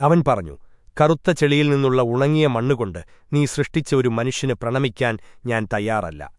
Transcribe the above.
അവൻ പറഞ്ഞു കറുത്ത ചെളിയിൽ നിന്നുള്ള ഉണങ്ങിയ മണ്ണുകൊണ്ട് നീ സൃഷ്ടിച്ച ഒരു മനുഷ്യന് പ്രണമിക്കാൻ ഞാൻ തയ്യാറല്ല.